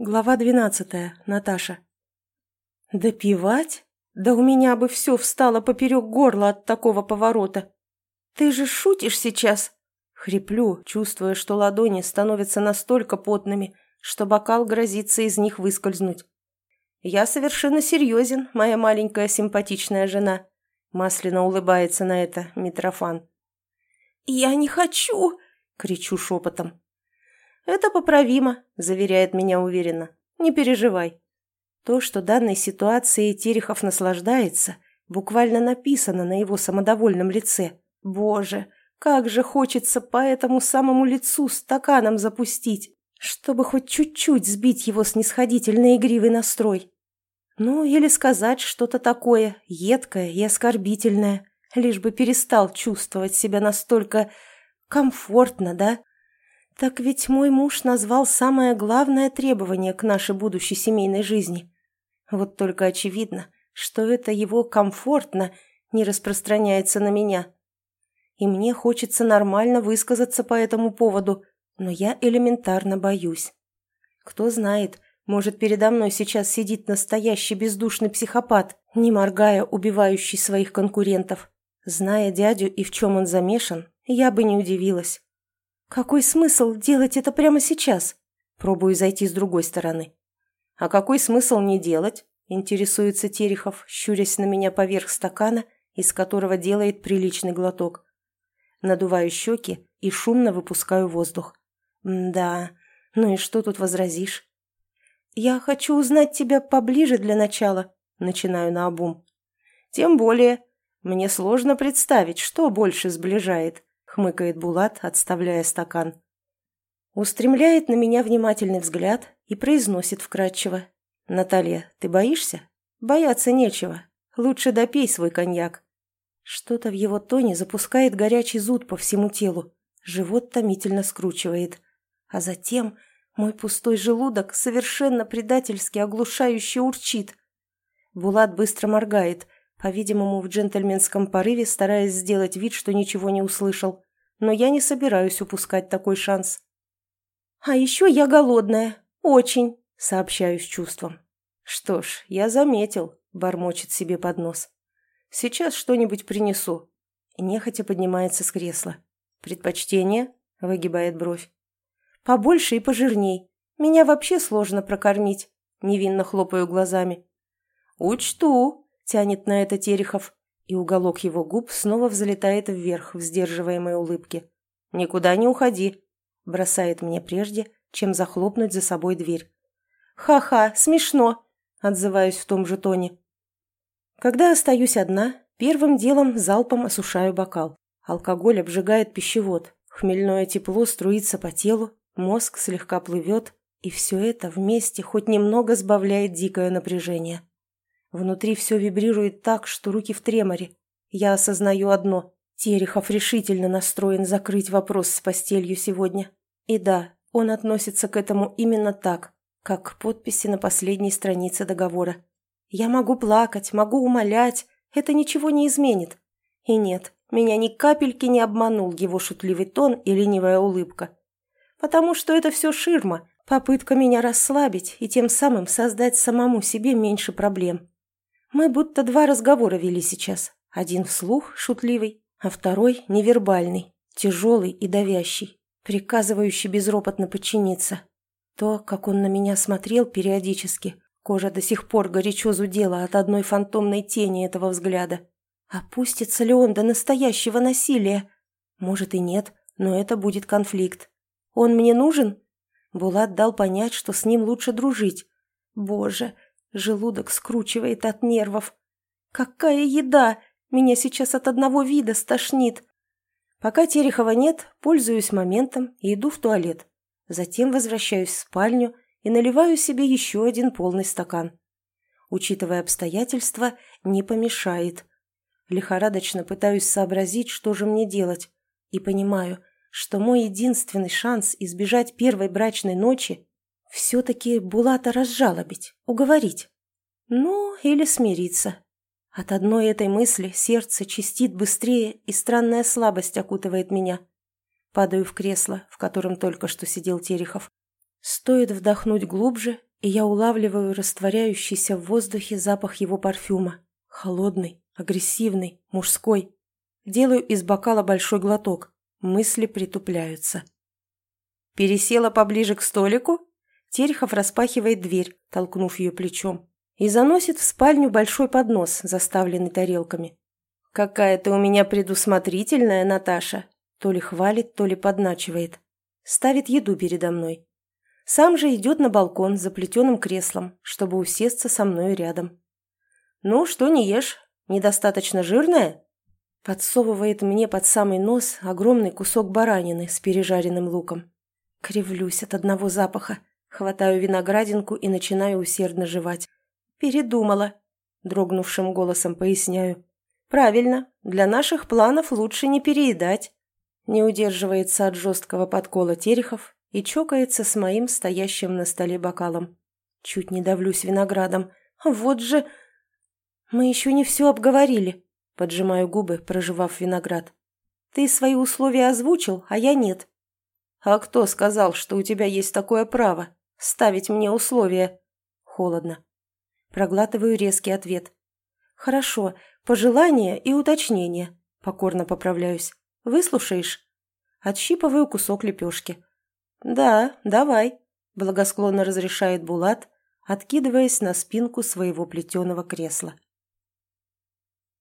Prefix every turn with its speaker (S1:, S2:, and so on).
S1: Глава двенадцатая. Наташа. «Допивать? Да у меня бы все встало поперек горла от такого поворота. Ты же шутишь сейчас?» Хриплю, чувствуя, что ладони становятся настолько потными, что бокал грозится из них выскользнуть. «Я совершенно серьезен, моя маленькая симпатичная жена», масляно улыбается на это Митрофан. «Я не хочу!» — кричу шепотом. «Это поправимо», – заверяет меня уверенно. «Не переживай». То, что данной ситуацией Терехов наслаждается, буквально написано на его самодовольном лице. Боже, как же хочется по этому самому лицу стаканом запустить, чтобы хоть чуть-чуть сбить его снисходительный игривый настрой. Ну, или сказать что-то такое, едкое и оскорбительное, лишь бы перестал чувствовать себя настолько комфортно, да? Так ведь мой муж назвал самое главное требование к нашей будущей семейной жизни. Вот только очевидно, что это его комфортно не распространяется на меня. И мне хочется нормально высказаться по этому поводу, но я элементарно боюсь. Кто знает, может, передо мной сейчас сидит настоящий бездушный психопат, не моргая, убивающий своих конкурентов. Зная дядю и в чем он замешан, я бы не удивилась. «Какой смысл делать это прямо сейчас?» Пробую зайти с другой стороны. «А какой смысл не делать?» Интересуется Терехов, щурясь на меня поверх стакана, из которого делает приличный глоток. Надуваю щеки и шумно выпускаю воздух. «Да, ну и что тут возразишь?» «Я хочу узнать тебя поближе для начала», — начинаю наобум. «Тем более, мне сложно представить, что больше сближает хмыкает Булат, отставляя стакан. Устремляет на меня внимательный взгляд и произносит вкратчиво. «Наталья, ты боишься? Бояться нечего. Лучше допей свой коньяк». Что-то в его тоне запускает горячий зуд по всему телу. Живот томительно скручивает. А затем мой пустой желудок совершенно предательски оглушающе урчит. Булат быстро моргает – по-видимому, в джентльменском порыве стараясь сделать вид, что ничего не услышал. Но я не собираюсь упускать такой шанс. «А еще я голодная. Очень», — сообщаю с чувством. «Что ж, я заметил», — бормочет себе под нос. «Сейчас что-нибудь принесу». Нехотя поднимается с кресла. «Предпочтение?» — выгибает бровь. «Побольше и пожирней. Меня вообще сложно прокормить», — невинно хлопаю глазами. «Учту», тянет на это Терехов, и уголок его губ снова взлетает вверх в сдерживаемой улыбке. «Никуда не уходи», – бросает мне прежде, чем захлопнуть за собой дверь. «Ха-ха, смешно», – отзываюсь в том же тоне. Когда остаюсь одна, первым делом залпом осушаю бокал. Алкоголь обжигает пищевод, хмельное тепло струится по телу, мозг слегка плывет, и все это вместе хоть немного сбавляет дикое напряжение. Внутри все вибрирует так, что руки в треморе. Я осознаю одно. Терехов решительно настроен закрыть вопрос с постелью сегодня. И да, он относится к этому именно так, как к подписи на последней странице договора. Я могу плакать, могу умолять, это ничего не изменит. И нет, меня ни капельки не обманул его шутливый тон и ленивая улыбка. Потому что это все ширма, попытка меня расслабить и тем самым создать самому себе меньше проблем. Мы будто два разговора вели сейчас. Один вслух, шутливый, а второй невербальный, тяжелый и давящий, приказывающий безропотно подчиниться. То, как он на меня смотрел периодически, кожа до сих пор горячо зудела от одной фантомной тени этого взгляда. Опустится ли он до настоящего насилия? Может и нет, но это будет конфликт. Он мне нужен? Булат дал понять, что с ним лучше дружить. Боже, Желудок скручивает от нервов. «Какая еда! Меня сейчас от одного вида стошнит!» Пока Терехова нет, пользуюсь моментом и иду в туалет. Затем возвращаюсь в спальню и наливаю себе еще один полный стакан. Учитывая обстоятельства, не помешает. Лихорадочно пытаюсь сообразить, что же мне делать, и понимаю, что мой единственный шанс избежать первой брачной ночи все-таки Булата разжалобить, уговорить. Ну, или смириться. От одной этой мысли сердце чистит быстрее, и странная слабость окутывает меня. Падаю в кресло, в котором только что сидел Терехов. Стоит вдохнуть глубже, и я улавливаю растворяющийся в воздухе запах его парфюма. Холодный, агрессивный, мужской. Делаю из бокала большой глоток. Мысли притупляются. Пересела поближе к столику? Терехов распахивает дверь, толкнув ее плечом, и заносит в спальню большой поднос, заставленный тарелками. «Какая ты у меня предусмотрительная, Наташа!» То ли хвалит, то ли подначивает. Ставит еду передо мной. Сам же идет на балкон за плетеным креслом, чтобы усесться со мной рядом. «Ну, что не ешь? Недостаточно жирная?» Подсовывает мне под самый нос огромный кусок баранины с пережаренным луком. Кривлюсь от одного запаха, хватаю виноградинку и начинаю усердно жевать. «Передумала», — дрогнувшим голосом поясняю. «Правильно, для наших планов лучше не переедать». Не удерживается от жесткого подкола Терехов и чокается с моим стоящим на столе бокалом. Чуть не давлюсь виноградом. Вот же... Мы еще не все обговорили. Поджимаю губы, проживав виноград. Ты свои условия озвучил, а я нет. «А кто сказал, что у тебя есть такое право? Ставить мне условия?» Холодно. Проглатываю резкий ответ. «Хорошо, пожелания и уточнения». Покорно поправляюсь. «Выслушаешь?» Отщипываю кусок лепешки. «Да, давай», — благосклонно разрешает Булат, откидываясь на спинку своего плетеного кресла.